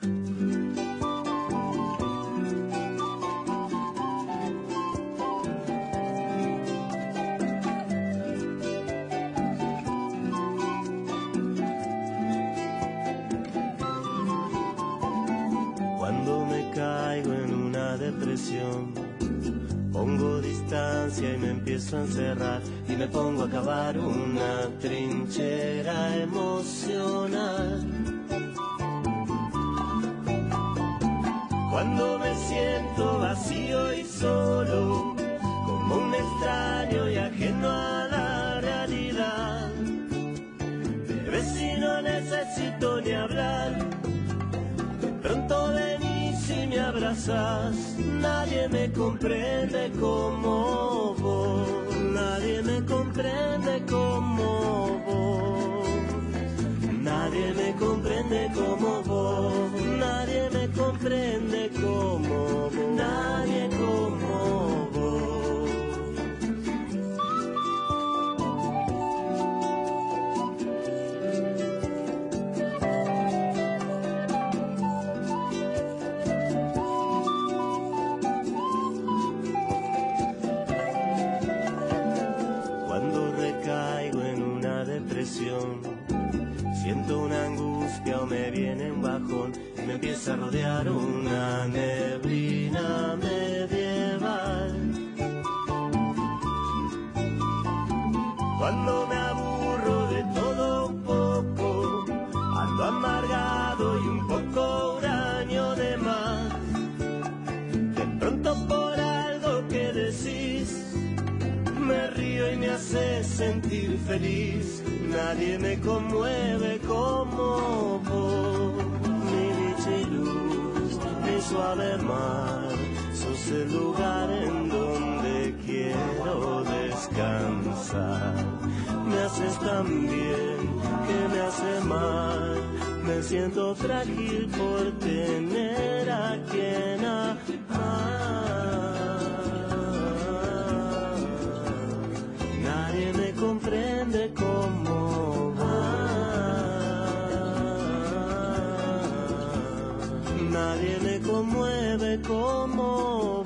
Cuando me caigo en una depresión, pongo distancia y me empiezo a encerrar y me pongo a cavar una trinchera emocional. Cuando me siento vacío y solo, como un extraño y ajeno a la realidad, bebé si no necesito ni hablar, de pronto venís y me abrazas, nadie me comprende como vos, nadie me comprende como siento una angustia o me viene un bajón y me empieza a rodear una neblina medieval. Cuando me aburro de todo un poco, ando amargado y un poco huraño de más. De pronto por algo que decís, sentir feliz. Nadie me conmueve como vos, mi dicha y luz, mi suave mar. Sos el lugar en donde quiero descansar. Me haces tan bien que me hace mal. Me siento frágil por tener a quien amar. Nadie me comprende como vos. Nadie me conmueve como